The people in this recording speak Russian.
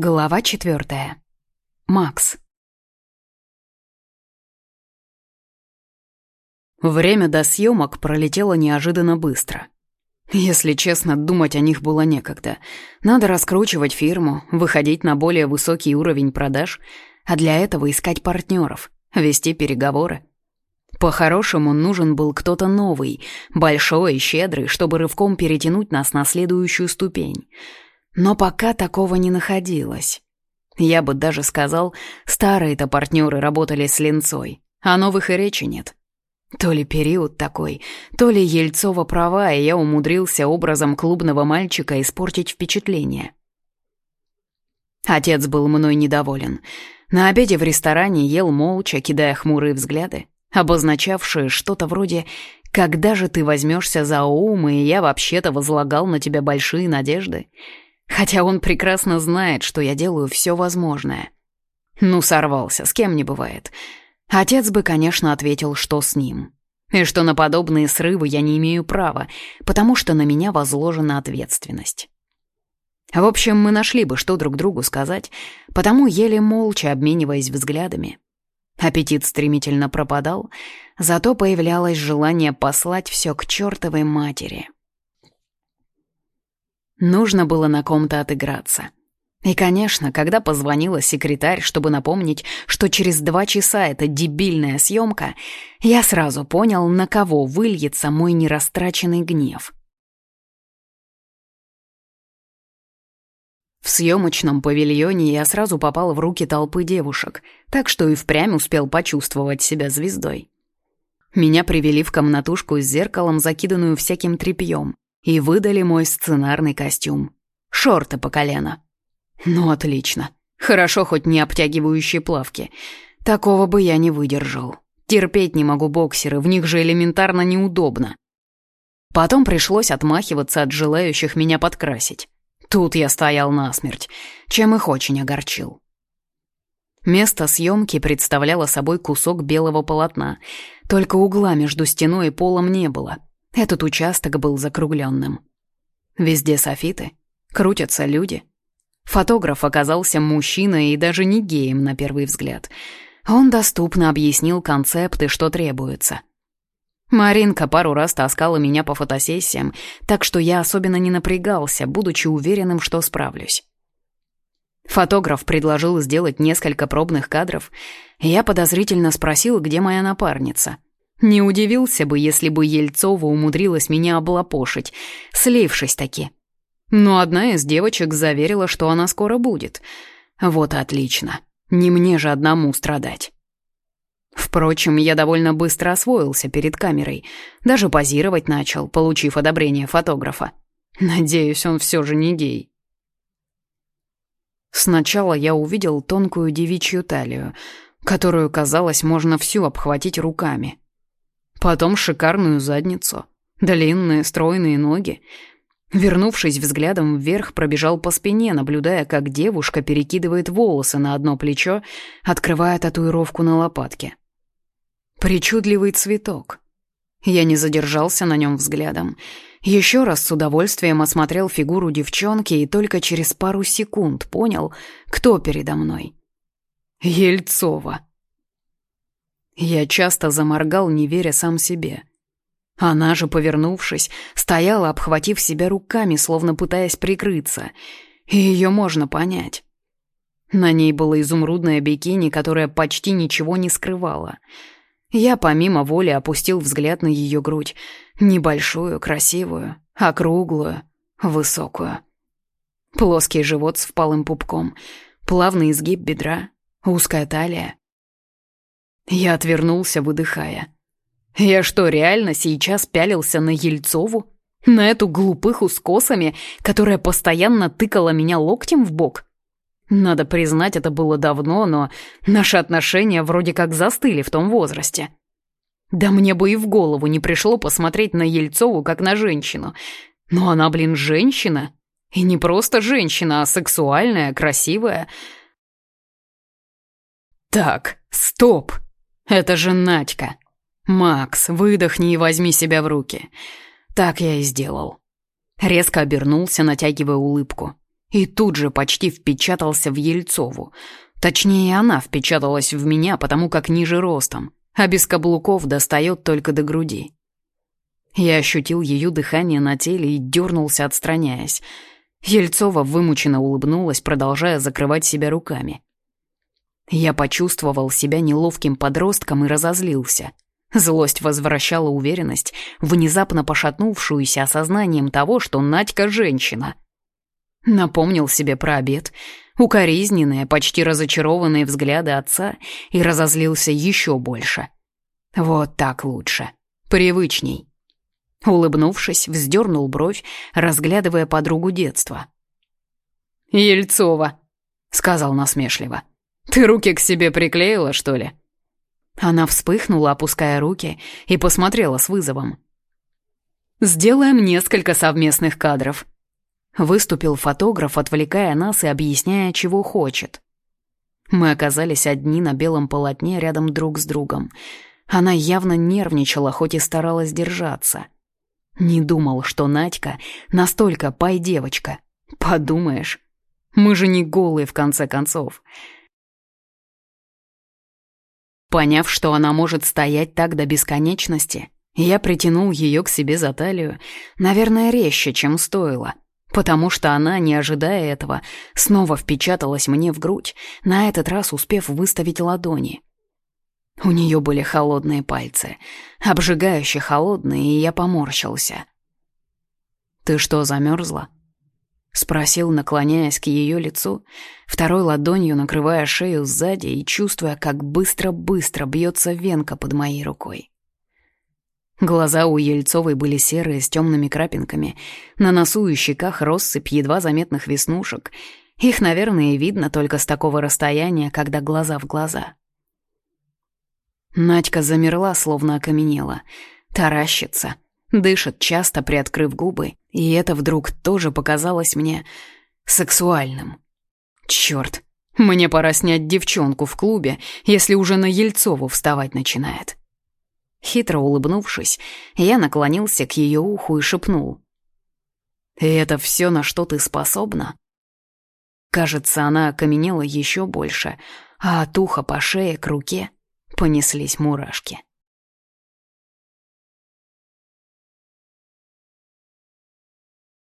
Глава четвертая. Макс. Время до съемок пролетело неожиданно быстро. Если честно, думать о них было некогда. Надо раскручивать фирму, выходить на более высокий уровень продаж, а для этого искать партнеров, вести переговоры. По-хорошему, нужен был кто-то новый, большой и щедрый, чтобы рывком перетянуть нас на следующую ступень — но пока такого не находилось. Я бы даже сказал, старые-то партнеры работали с линцой, а новых и речи нет. То ли период такой, то ли Ельцова права, и я умудрился образом клубного мальчика испортить впечатление. Отец был мной недоволен. На обеде в ресторане ел молча, кидая хмурые взгляды, обозначавшие что-то вроде «Когда же ты возьмешься за ум, и я вообще-то возлагал на тебя большие надежды?» Хотя он прекрасно знает, что я делаю все возможное. Ну, сорвался, с кем не бывает. Отец бы, конечно, ответил, что с ним. И что на подобные срывы я не имею права, потому что на меня возложена ответственность. В общем, мы нашли бы, что друг другу сказать, потому еле молча обмениваясь взглядами. Аппетит стремительно пропадал, зато появлялось желание послать все к чертовой матери. Нужно было на ком-то отыграться. И, конечно, когда позвонила секретарь, чтобы напомнить, что через два часа это дебильная съемка, я сразу понял, на кого выльется мой нерастраченный гнев. В съемочном павильоне я сразу попал в руки толпы девушек, так что и впрямь успел почувствовать себя звездой. Меня привели в комнатушку с зеркалом, закиданную всяким тряпьем и выдали мой сценарный костюм. Шорты по колено. Ну, отлично. Хорошо хоть не обтягивающие плавки. Такого бы я не выдержал. Терпеть не могу боксеры, в них же элементарно неудобно. Потом пришлось отмахиваться от желающих меня подкрасить. Тут я стоял насмерть, чем их очень огорчил. Место съемки представляло собой кусок белого полотна, только угла между стеной и полом не было — этот участок был закругленным. Везде софиты, крутятся люди. Фотограф оказался мужчиной и даже не геем на первый взгляд. Он доступно объяснил концепты, что требуется. Маринка пару раз таскала меня по фотосессиям, так что я особенно не напрягался, будучи уверенным, что справлюсь. Фотограф предложил сделать несколько пробных кадров, и я подозрительно спросил, где моя напарница — не удивился бы, если бы Ельцова умудрилась меня облапошить, слившись таки. Но одна из девочек заверила, что она скоро будет. Вот отлично. Не мне же одному страдать. Впрочем, я довольно быстро освоился перед камерой. Даже позировать начал, получив одобрение фотографа. Надеюсь, он все же не гей. Сначала я увидел тонкую девичью талию, которую, казалось, можно всю обхватить руками. Потом шикарную задницу, длинные стройные ноги. Вернувшись взглядом вверх, пробежал по спине, наблюдая, как девушка перекидывает волосы на одно плечо, открывая татуировку на лопатке. Причудливый цветок. Я не задержался на нем взглядом. Еще раз с удовольствием осмотрел фигуру девчонки и только через пару секунд понял, кто передо мной. Ельцова. Я часто заморгал, не веря сам себе. Она же, повернувшись, стояла, обхватив себя руками, словно пытаясь прикрыться. И ее можно понять. На ней было изумрудное бикини, которое почти ничего не скрывало. Я помимо воли опустил взгляд на ее грудь. Небольшую, красивую, округлую, высокую. Плоский живот с впалым пупком, плавный изгиб бедра, узкая талия, я отвернулся, выдыхая. Я что, реально сейчас пялился на Ельцову? На эту глупыху с косами, которая постоянно тыкала меня локтем в бок? Надо признать, это было давно, но наши отношения вроде как застыли в том возрасте. Да мне бы и в голову не пришло посмотреть на Ельцову как на женщину. Но она, блин, женщина. И не просто женщина, а сексуальная, красивая. Так, стоп. Это же Надька. Макс, выдохни и возьми себя в руки. Так я и сделал. Резко обернулся, натягивая улыбку. и тут же почти впечатался в Ельцову. Точнее, она впечаталась в меня, потому как ниже ростом, а без каблуков достает только до груди. Я ощутил ее дыхание на теле и дернулся, отстраняясь. Ельцова вымученно улыбнулась, продолжая закрывать себя руками. Я почувствовал себя неловким подростком и разозлился. Злость возвращала уверенность, внезапно пошатнувшуюся осознанием того, что Надька — женщина. Напомнил себе про обед, укоризненные, почти разочарованные взгляды отца и разозлился еще больше. Вот так лучше. Привычней. Улыбнувшись, вздернул бровь, разглядывая подругу детства. «Ельцова», — сказал насмешливо. «Ты руки к себе приклеила, что ли?» Она вспыхнула, опуская руки, и посмотрела с вызовом. «Сделаем несколько совместных кадров», — выступил фотограф, отвлекая нас и объясняя, чего хочет. Мы оказались одни на белом полотне рядом друг с другом. Она явно нервничала, хоть и старалась держаться. Не думал, что Надька настолько пай-девочка. Подумаешь, мы же не голые в конце концов. Поняв, что она может стоять так до бесконечности, я притянул ее к себе за талию, наверное, резче, чем стоило, потому что она, не ожидая этого, снова впечаталась мне в грудь, на этот раз успев выставить ладони. У нее были холодные пальцы, обжигающе холодные, и я поморщился. «Ты что, замерзла?» — спросил, наклоняясь к ее лицу, второй ладонью накрывая шею сзади и чувствуя, как быстро-быстро бьется венка под моей рукой. Глаза у Ельцовой были серые с темными крапинками, на носу и щеках россыпь едва заметных веснушек. Их, наверное, видно только с такого расстояния, когда глаза в глаза. Надька замерла, словно окаменела, таращится — дышит часто, приоткрыв губы, и это вдруг тоже показалось мне сексуальным. Черт, мне пора снять девчонку в клубе, если уже на Ельцову вставать начинает. Хитро улыбнувшись, я наклонился к ее уху и шепнул. «И это все, на что ты способна?» Кажется, она окаменела еще больше, а от уха по шее к руке понеслись мурашки.